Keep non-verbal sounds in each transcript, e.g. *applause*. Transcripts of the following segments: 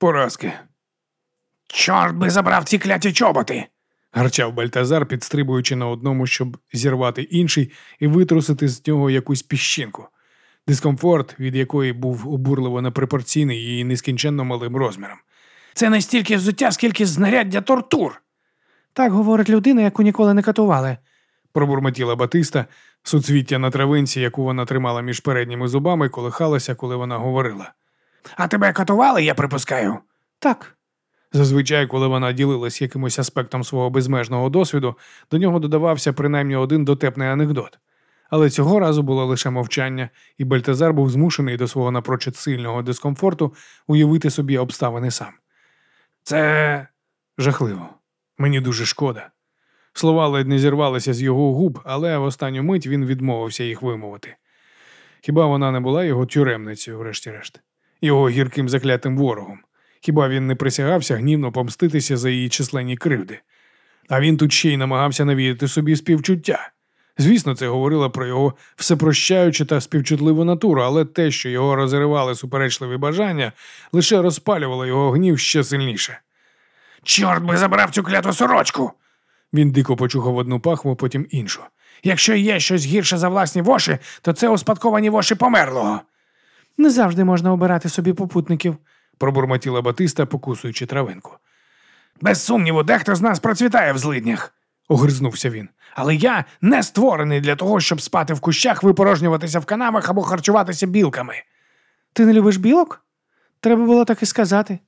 Поразки. Чорт би забрав ці кляті чоботи. гарчав Бальтазар, підстрибуючи на одному, щоб зірвати інший і витрусити з нього якусь піщинку. Дискомфорт, від якої був обурливо непропорційний і нескінченно малим розміром. Це не стільки взуття, скільки знаряддя тортур. Так говорить людина, яку ніколи не катували. Пробурмотіла Батиста, суцвіття на травинці, яку вона тримала між передніми зубами, колихалася, коли вона говорила. А тебе катували, я припускаю. Так, Зазвичай, коли вона ділилась якимось аспектом свого безмежного досвіду, до нього додавався принаймні один дотепний анекдот. Але цього разу було лише мовчання, і Бальтазар був змушений до свого напрочуд сильного дискомфорту уявити собі обставини сам. Це жахливо. Мені дуже шкода. Слова ледь не зірвалися з його губ, але в останню мить він відмовився їх вимовити. Хіба вона не була його тюремницею, врешті-решт, його гірким заклятим ворогом? Хіба він не присягався гнівно помститися за її численні кривди? А він тут ще й намагався навіяти собі співчуття. Звісно, це говорило про його всепрощаючу та співчутливу натуру, але те, що його розривали суперечливі бажання, лише розпалювало його гнів ще сильніше. Чорт би забрав цю кляту сорочку. Він дико почухав одну пахву, потім іншу. Якщо є щось гірше за власні воші, то це успадковані воші померлого. Не завжди можна обирати собі попутників. пробурмотіла Батиста, покусуючи травинку. Без сумніву, дехто з нас процвітає в злиднях. Огризнувся він. Але я не створений для того, щоб спати в кущах, випорожнюватися в канавах або харчуватися білками. Ти не любиш білок? Треба було так і сказати.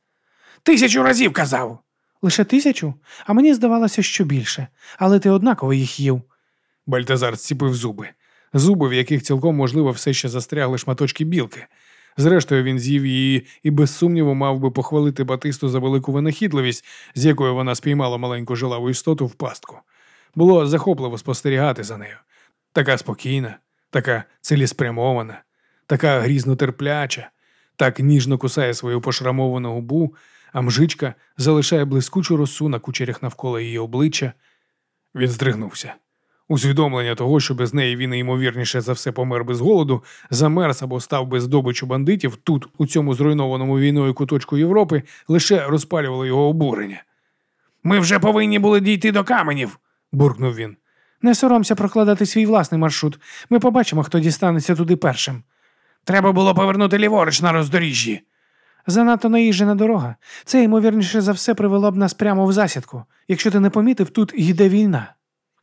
Тисячу разів казав. Лише тисячу, а мені здавалося, що більше, але ти однаково їх їв. Бальтазар зціпив зуби. Зуби, в яких цілком можливо все ще застрягли шматочки білки. Зрештою, він з'їв її і без сумніву мав би похвалити Батисту за велику винахідливість, з якою вона спіймала маленьку жилаву істоту в пастку. Було захопливо спостерігати за нею. Така спокійна, така цілеспрямована, така грізно терпляча, так ніжно кусає свою пошрамовану губу, а мжичка залишає блискучу росу на кучерях навколо її обличчя. Він здригнувся. Усвідомлення того, що без неї він ймовірніше за все помер без голоду, замерз або став без здобичу бандитів тут, у цьому зруйнованому війною куточку Європи, лише розпалювало його обурення. Ми вже повинні були дійти до каменів. буркнув він. Не соромся прокладати свій власний маршрут. Ми побачимо, хто дістанеться туди першим. Треба було повернути ліворуч на роздоріжжі. Занадто наїжджена дорога. Це, ймовірніше за все, привело б нас прямо в засідку. Якщо ти не помітив, тут йде війна.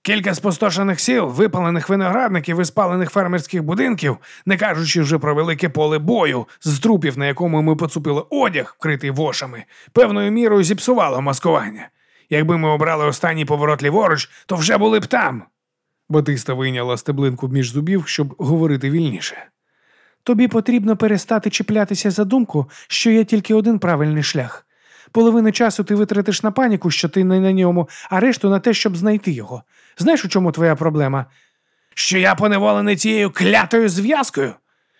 Кілька спустошених сіл, випалених виноградників і спалених фермерських будинків, не кажучи вже про велике поле бою з трупів, на якому ми поцупили одяг, вкритий вошами, певною мірою зіпсувало маскування. Якби ми обрали останній поворот ліворуч, то вже були б там. Батиста вийняла стеблинку між зубів, щоб говорити вільніше. Тобі потрібно перестати чіплятися за думку, що є тільки один правильний шлях. Половину часу ти витратиш на паніку, що ти не на ньому, а решту на те, щоб знайти його. Знаєш, у чому твоя проблема? Що я поневолений цією клятою зв'язкою?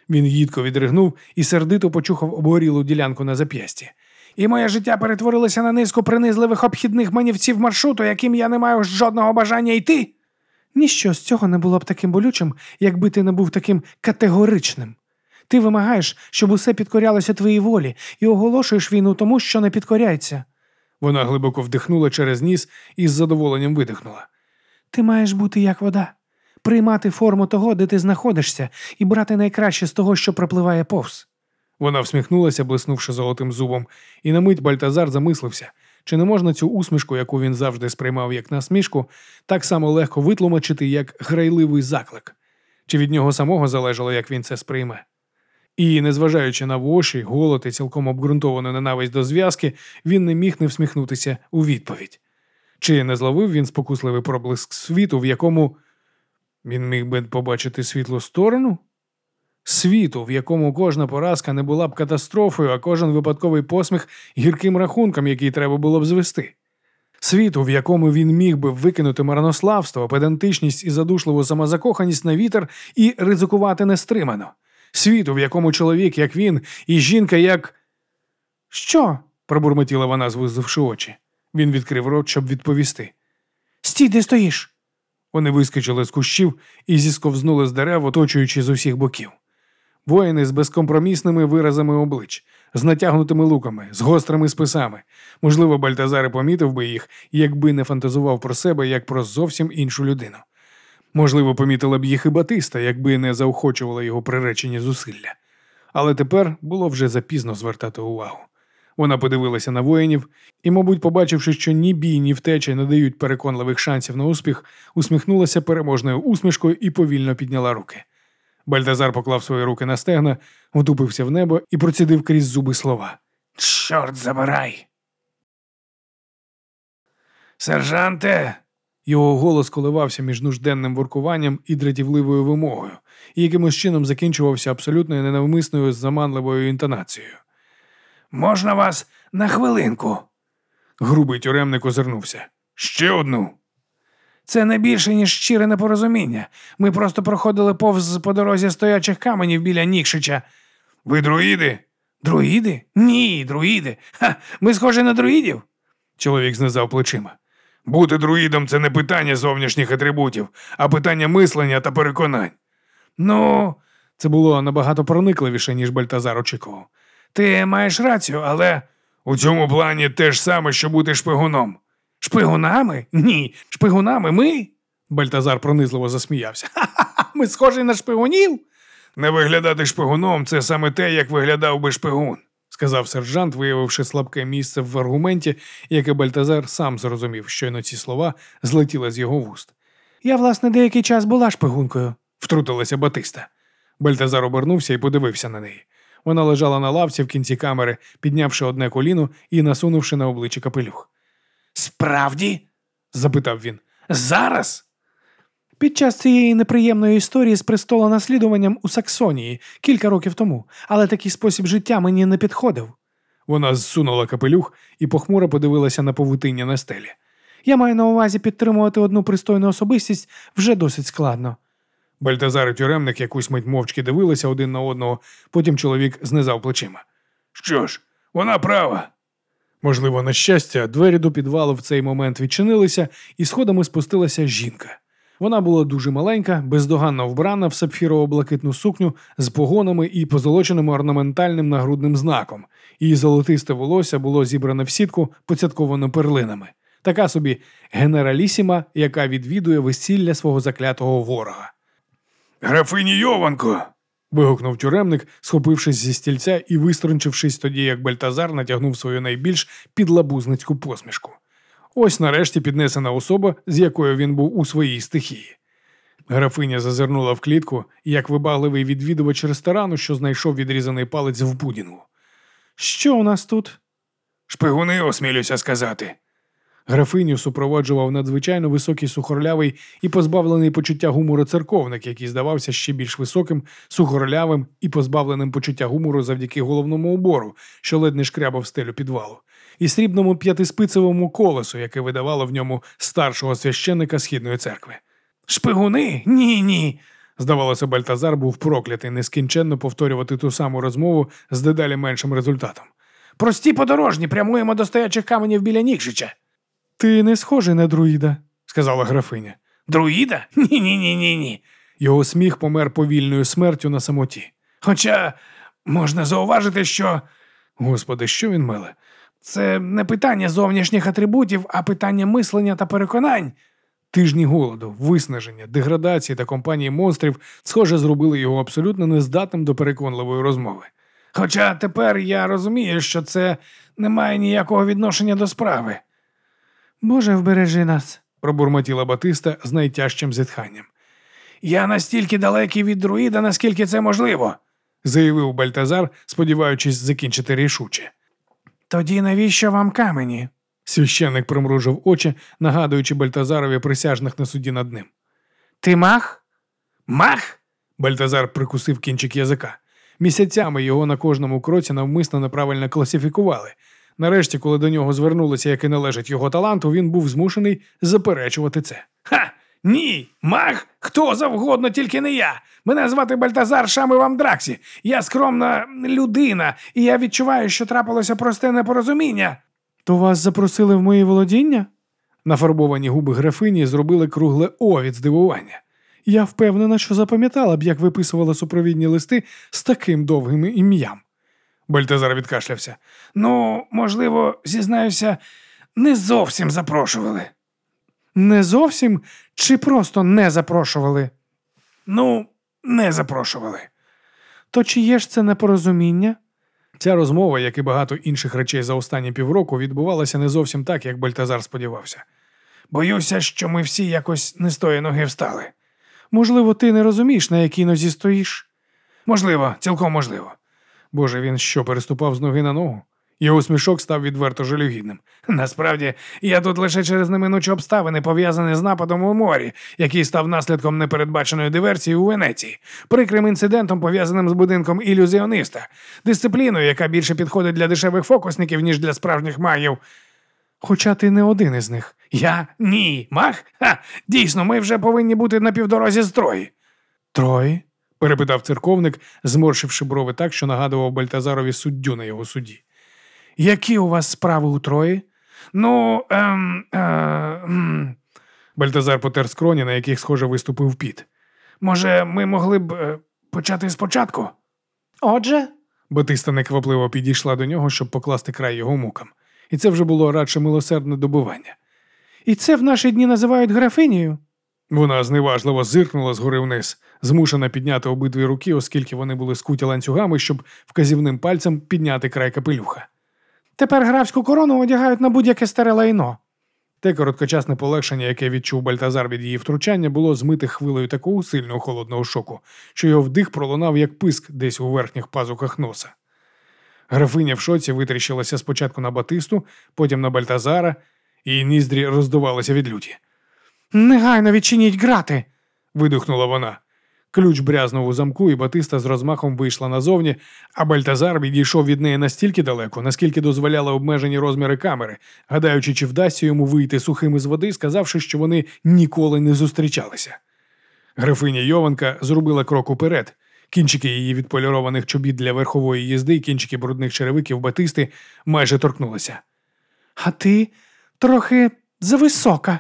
Він їдко відригнув і сердито почухав обгорілу ділянку на зап'ясті. І моє життя перетворилося на низку принизливих обхідних манівців маршруту, яким я не маю жодного бажання йти. Ніщо з цього не було б таким болючим, якби ти не був таким категоричним. Ти вимагаєш, щоб усе підкорялося твоїй волі, і оголошуєш війну тому, що не підкоряється. Вона глибоко вдихнула через ніс і з задоволенням видихнула. Ти маєш бути як вода, приймати форму того, де ти знаходишся, і брати найкраще з того, що пропливає повз. Вона всміхнулася, блиснувши золотим зубом, і на мить Бальтазар замислився, чи не можна цю усмішку, яку він завжди сприймав як насмішку, так само легко витлумачити, як грайливий заклик, чи від нього самого залежало, як він це сприйме. І, незважаючи на воші, голод і цілком обґрунтовану ненависть до зв'язки, він не міг не всміхнутися у відповідь. Чи не зловив він спокусливий проблиск світу, в якому він міг би побачити світлу сторону? Світу, в якому кожна поразка не була б катастрофою, а кожен випадковий посміх гірким рахунком, який треба було б звести. Світу, в якому він міг би викинути марнославство, педантичність і задушливу самозакоханість на вітер і ризикувати нестримано. Світу, в якому чоловік, як він, і жінка, як. Що? пробурмотіла вона, звузивши очі. Він відкрив рот, щоб відповісти. Стій, де стоїш. Вони вискочили з кущів і зісковзнули з дерев, оточуючи з усіх боків. Воїни з безкомпромісними виразами облич, з натягнутими луками, з гострими списами. Можливо, Бальтазар помітив би їх, якби не фантазував про себе як про зовсім іншу людину. Можливо, помітила б їх і Батиста, якби не заохочувала його приречені зусилля. Але тепер було вже запізно звертати увагу. Вона подивилася на воїнів і, мабуть, побачивши, що ні бій, ні втеча не дають переконливих шансів на успіх, усміхнулася переможною усмішкою і повільно підняла руки. Бальтазар поклав свої руки на стегна, втупився в небо і процідив крізь зуби слова. Чорт забирай. Сержанте, Його голос коливався між нужденним воркуванням і дратівливою вимогою, і якимось чином закінчувався абсолютно ненавмисною заманливою інтонацією. можна вас на хвилинку? Грубий тюремник озирнувся. Ще одну. Це не більше, ніж щире непорозуміння. Ми просто проходили повз по дорозі стоячих каменів біля Нікшича. Ви друїди? Друїди? Ні, друїди. Ха, ми схожі на друїдів. Чоловік знизав плечима. Бути друїдом це не питання зовнішніх атрибутів, а питання мислення та переконань. Ну, Це було набагато проникливіше, ніж Бальтазар очікував. ти маєш рацію, але У цьому плані те ж саме, що бути шпигуном. шпигунами? Ні, шпигунами ми? Бальтазар пронизливо засміявся. *laughs* Ха-ха, ми схожі на шпигунів? Не виглядати шпигуном це саме те, як виглядав би шпигун, сказав сержант, виявивши слабке місце в аргументі, яке Бальтазар сам зрозумів, щойно ці слова злетіли з його вуст. Я, власне, деякий час була шпигункою. Втрутилася Батиста. Бальтазар обернувся і подивився на неї. Вона лежала на лавці в кінці камери, піднявши одне коліно і насунувши на обличчя капелюх. Справді? Запитав він. Зараз? Під час цієї неприємної історії з престолонаслідуванням у Саксонії кілька років тому, але такий спосіб життя мені не підходив. Вона зсунула капелюх і похмуро подивилася на павутиння на стелі. Я маю на увазі підтримувати одну пристойну особистість вже досить складно. Бальтазар і тюремник якусь мить мовчки дивилися один на одного, потім чоловік знизав плечима. Що ж, вона права. Можливо, на щастя, двері до підвалу в цей момент відчинилися, і сходами спустилася жінка. Вона була дуже маленька, бездоганно вбрана в сапфірово-блакитну сукню з погонами і позолоченим орнаментальним нагрудним знаком. Її золотисте волосся було зібране в сітку, поцятковано перлинами. Така собі генералісіма, яка відвідує весілля свого заклятого ворога. Графині Йованко. вигукнув тюремник, схопившись зі стільця і виструнчившись тоді, як Бальтазар натягнув свою найбільш підлабузницьку посмішку. Ось нарешті піднесена особа, з якою він був у своїй стихії. Графиня зазирнула в клітку, як вибагливий відвідувач ресторану, що знайшов відрізаний палець в будінгу. Що у нас тут? Шпигуни, осмілюся сказати. Графиню супроводжував надзвичайно високий сухорлявий і позбавлений почуття гумору церковник, який здавався ще більш високим, сухорлявим і позбавленим почуття гумору завдяки головному убору, що ледь не шкрябав стелю підвалу, і срібному п'ятиспицевому колесу, яке видавало в ньому старшого священника східної церкви. Шпигуни? Ні, ні. Здавалося, Бальтазар був проклятий нескінченно повторювати ту саму розмову з дедалі меншим результатом. Прості подорожні, прямуємо до стоячих каменів біля Нікшича. Ти не схожий на друїда. сказала графиня. Друїда? Ні, ні, ні, ні, ні. Його сміх помер повільною смертю на самоті. Хоча можна зауважити, що Господи, що він меле? Це не питання зовнішніх атрибутів, а питання мислення та переконань. Тижні голоду, виснаження, деградації та компанії монстрів, схоже, зробили його абсолютно нездатним до переконливої розмови. Хоча тепер я розумію, що це не має ніякого відношення до справи. Боже, вбережи нас. Пробурмотіла Батиста з найтяжчим зітханням, Я настільки далекий від друїда, наскільки це можливо. заявив Бальтазар, сподіваючись закінчити рішуче. Тоді навіщо вам камені? Священник примружив очі, нагадуючи Бальтазарові присяжних на суді над ним. Ти мах? Мах? Бальтазар прикусив кінчик язика. Місяцями його на кожному кроці навмисно неправильно класифікували. Нарешті, коли до нього звернулося, як і належить його таланту, він був змушений заперечувати це. Ха! Ні, мах, хто завгодно, тільки не я. Мене звати Бальтазар Шамивам Драксі. Я скромна людина, і я відчуваю, що трапилося просте непорозуміння. То вас запросили в мої володіння? Нафарбовані губи графині зробили кругле О від здивування. Я впевнена, що запам'ятала б, як виписувала супровідні листи з таким довгим ім'ям. Бальтазар відкашлявся. Ну, можливо, зізнаюся, не зовсім запрошували. Не зовсім чи просто не запрошували? Ну, не запрошували. То чи є ж це непорозуміння? Ця розмова, як і багато інших речей за останні півроку, відбувалася не зовсім так, як Бальтазар сподівався. Боюся, що ми всі якось не з тої ноги встали. Можливо, ти не розумієш, на якій нозі стоїш? Можливо, цілком можливо. Боже, він що, переступав з ноги на ногу? Його смішок став відверто жалюгідним. Насправді, я тут лише через неминучі обставини, пов'язані з нападом у морі, який став наслідком непередбаченої диверсії у Венеції, прикрим інцидентом, пов'язаним з будинком ілюзіониста, дисципліною, яка більше підходить для дешевих фокусників, ніж для справжніх магів. Хоча ти не один із них. Я ні, маг? Ха, дійсно, ми вже повинні бути на півдорозі з Трої. Трої? перепитав церковник, зморшивши брови так, що нагадував Бальтазарові суддю на його суді. Які у вас справи у Трої? Ну, ем, ем, Бальтазар потер скроні, на яких, схоже, виступив піт. може, ми могли б е, почати спочатку? Отже, Батиста неквапливо підійшла до нього, щоб покласти край його мукам. І це вже було радше милосердне добивання. і це в наші дні називають графинею. Вона зневажливо зиркнула згори вниз, змушена підняти обидві руки, оскільки вони були скуті ланцюгами, щоб вказівним пальцем підняти край капелюха. Тепер графську корону одягають на будь-яке старе лайно. Те короткочасне полегшення, яке відчув Бальтазар від її втручання, було змите хвилею такого сильного холодного шоку, що його вдих пролунав як писк десь у верхніх пазухах носа. Графиня в шоці витріщилася спочатку на Батисту, потім на Бальтазара, і ніздрі роздувалися від люті. Негайно відчиніть грати. Видухнула вона. Ключ брязнув у замку, і Батиста з розмахом вийшла назовні, а Бальтазар відійшов від неї настільки далеко, наскільки дозволяли обмежені розміри камери, гадаючи, чи вдасться йому вийти сухим із води, сказавши, що вони ніколи не зустрічалися. Графиня Йованка зробила крок уперед. Кінчики її відполірованих чобіт для верхової їзди, кінчики брудних черевиків Батисти майже торкнулися. А ти трохи зависока.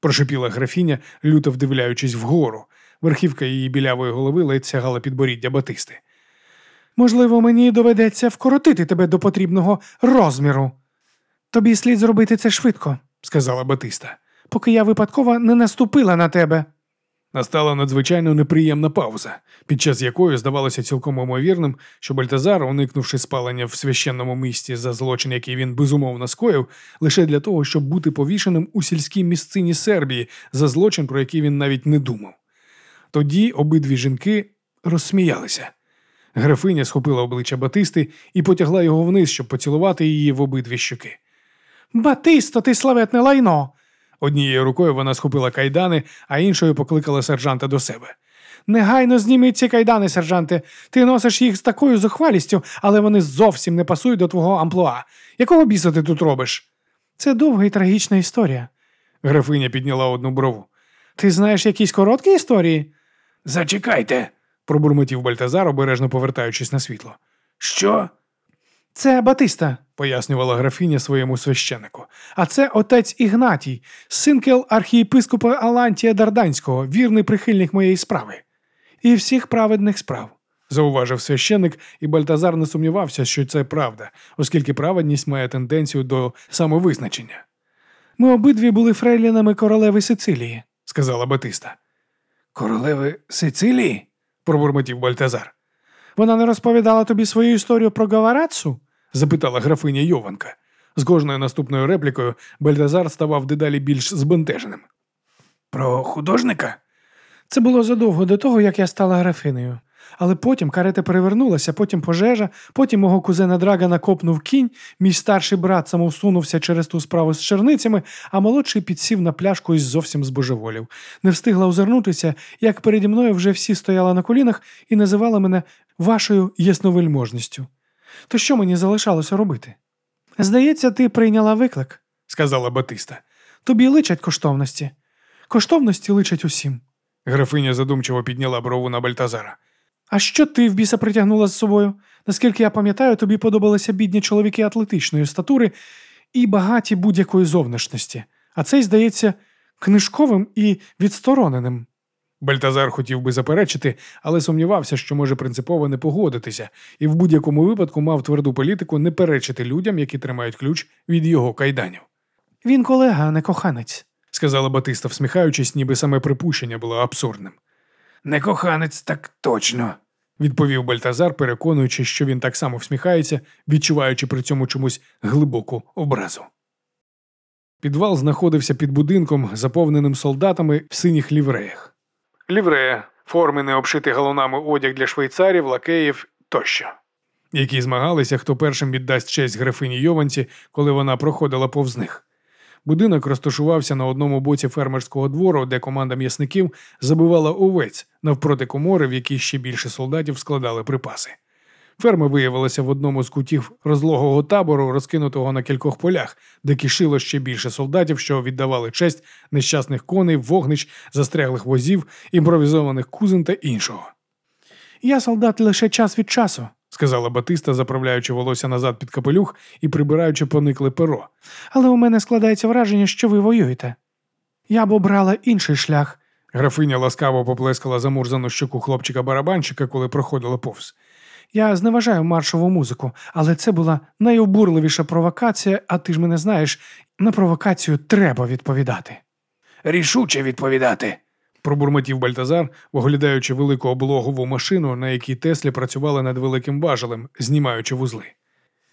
Прошипіла графіня, люто вдивляючись вгору. Верхівка її білявої голови ледь сягала підборіддя Батисти. Можливо, мені доведеться вкоротити тебе до потрібного розміру. Тобі слід зробити це швидко, сказала Батиста. поки я випадково не наступила на тебе. Настала надзвичайно неприємна пауза, під час якої здавалося цілком імовірним, що Бальтазар, уникнувши спалення в священному місті за злочин, який він безумовно скоїв, лише для того, щоб бути повішеним у сільській місцині Сербії за злочин, про який він навіть не думав. Тоді обидві жінки розсміялися. Графиня схопила обличчя Батисти і потягла його вниз, щоб поцілувати її в обидві щоки. Батисто, ти славетне лайно. Однією рукою вона схопила кайдани, а іншою покликала сержанта до себе. Негайно зніміть ці кайдани, сержанте. Ти носиш їх з такою зухвалістю, але вони зовсім не пасують до твого амплуа. Якого біса ти тут робиш? Це довга і трагічна історія. Графиня підняла одну брову. Ти знаєш якісь короткі історії? Зачекайте. Пробурмотів Бальтазар, обережно повертаючись на світло. Що? Це Батиста, Пояснювала графиня своєму священику. а це отець Ігнатій, синкел архієпископа Алантія Дарданського, вірний прихильник моєї справи. І всіх праведних справ. Зауважив священик, і Бальтазар не сумнівався, що це правда, оскільки праведність має тенденцію до самовизначення, Ми обидві були фрейлінами королеви Сицилії. сказала Батиста. Королеви Сицилії? Пробурмотів Бальтазар. Вона не розповідала тобі свою історію про Гаварацу? запитала графиня Йованка. З кожною наступною реплікою Бальтазар ставав дедалі більш збентеженим. Про художника? Це було задовго до того, як я стала графинею. Але потім карета перевернулася, потім пожежа, потім мого кузена Драгана копнув кінь, мій старший брат самосунувся через ту справу з черницями, а молодший підсів на пляшку і зовсім збожеволів. Не встигла озирнутися, як переді мною вже всі стояли на колінах і називали мене вашою ясновельможністю. То що мені залишалося робити? Здається, ти прийняла виклик, сказала Батиста. тобі личать коштовності. Коштовності личать усім. Графиня задумчиво підняла брову на Бальтазара. А що ти в біса притягнула з собою? Наскільки я пам'ятаю, тобі подобалися бідні чоловіки атлетичної статури і багаті будь-якої зовнішності, а цей, здається, книжковим і відстороненим. Бальтазар хотів би заперечити, але сумнівався, що може принципово не погодитися, і в будь-якому випадку мав тверду політику не перечити людям, які тримають ключ від його кайданів. Він колега, а не коханець. Сказала Батиста, всміхаючись, ніби саме припущення було абсурдним. Не коханець, так точно. Відповів Бальтазар, переконуючи, що він так само всміхається, відчуваючи при цьому чомусь глибоку образу. Підвал знаходився під будинком, заповненим солдатами в синіх лівреях. Ліврея форми, не обшитий галунами одяг для швейцарів, лакеїв тощо, які змагалися, хто першим віддасть честь графині Йованці, коли вона проходила повз них. Будинок розташувався на одному боці фермерського двору, де команда м'ясників забивала овець навпроти комори, в якій ще більше солдатів складали припаси. Ферма виявилася в одному з кутів розлогого табору, розкинутого на кількох полях, де кишило ще більше солдатів, що віддавали честь нещасних коней, вогнищ, застряглих возів, імпровізованих кузин та іншого. Я солдат лише час від часу, Сказала Батиста, заправляючи волосся назад під капелюх і прибираючи поникле перо. але у мене складається враження, що ви воюєте. Я б обрала інший шлях. Графиня ласкаво поплескала замурзану щоку хлопчика барабанчика, коли проходила повз. Я зневажаю маршову музику, але це була найобурливіша провокація, а ти ж мене знаєш, на провокацію треба відповідати. Рішуче відповідати. Пробурмотів Бальтазар, оглядаючи велику облогову машину, на якій Теслі працювали над великим важелем, знімаючи вузли.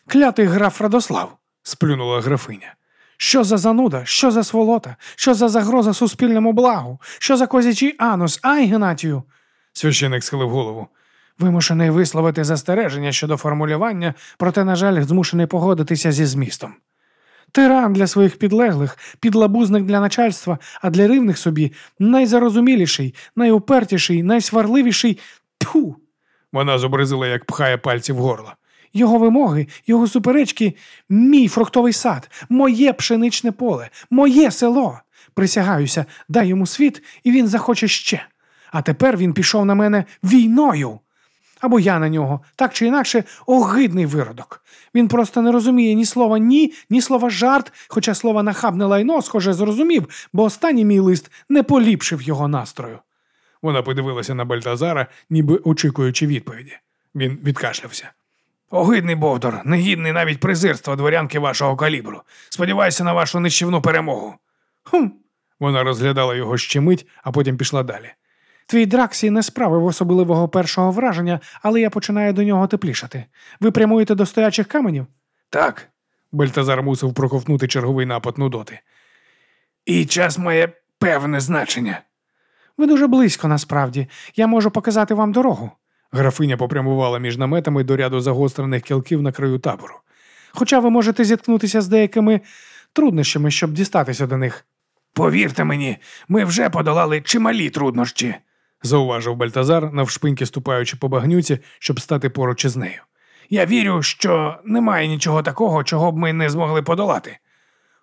Клятий граф Радослав. Сплюнула графиня. Що за зануда, що за сволота, що за загроза суспільному благу, що за козячий анус, ай, Геннатію? Священик схилив голову. Вимушений висловити застереження щодо формулювання, проте, на жаль, змушений погодитися зі змістом. Тиран для своїх підлеглих, підлабузник для начальства, а для рівних собі найзарозуміліший, найупертіший, найсварливіший тьфу. Вона зобразила, як пхає пальці в горло. Його вимоги, його суперечки, мій фруктовий сад, моє пшеничне поле, моє село. Присягаюся, дай йому світ, і він захоче ще. А тепер він пішов на мене війною. Або я на нього, так чи інакше, огидний виродок. Він просто не розуміє ні слова ні, ні слова жарт, хоча слово нахабне лайно, схоже, зрозумів, бо останній мій лист не поліпшив його настрою. Вона подивилася на Бальтазара, ніби очікуючи відповіді. Він відкашлявся. Огидний Бовдор, негідний навіть презирства дворянки вашого калібру. Сподіваюся на вашу нищівну перемогу. Хм, Вона розглядала його ще мить, а потім пішла далі. Твій Драксі не справив особливого першого враження, але я починаю до нього теплішати. Ви прямуєте до стоячих каменів? Так. Бальтазар мусив проковтнути черговий напад нудоти. І час має певне значення. Ви дуже близько насправді. Я можу показати вам дорогу. Графиня попрямувала між наметами до ряду загострених кілків на краю табору. Хоча ви можете зіткнутися з деякими труднощами, щоб дістатися до них. Повірте мені, ми вже подолали чималі труднощі. Зауважив Бальтазар, навшпиньки ступаючи по багнюці, щоб стати поруч із нею. Я вірю, що немає нічого такого, чого б ми не змогли подолати.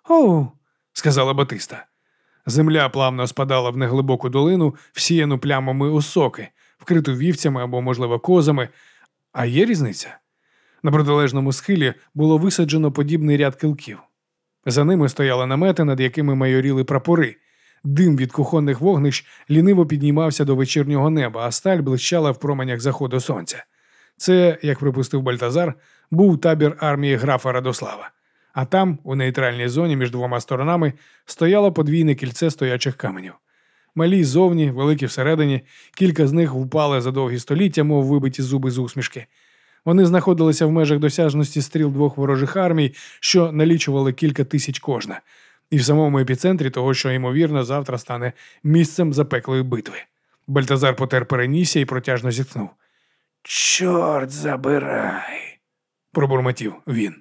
Оу, сказала Батиста. Земля плавно спадала в неглибоку долину, всіяну плямами осоки, вкриту вівцями або, можливо, козами. А є різниця? На протилежному схилі було висаджено подібний ряд килків. За ними стояли намети, над якими майоріли прапори. Дим від кухонних вогнищ ліниво піднімався до вечірнього неба, а сталь блищала в променях заходу сонця. Це, як припустив Бальтазар, був табір армії графа Радослава. А там, у нейтральній зоні між двома сторонами, стояло подвійне кільце стоячих каменів. Малі зовні, великі всередині, кілька з них впали за довгі століття, мов вибиті зуби з усмішки. Вони знаходилися в межах досяжності стріл двох ворожих армій, що налічували кілька тисяч кожна, і в самому епіцентрі того, що, ймовірно, завтра стане місцем запеклої битви. Бальтазар потер перенісся і протяжно зітхнув. Чорт забирай. Пробурмотів він.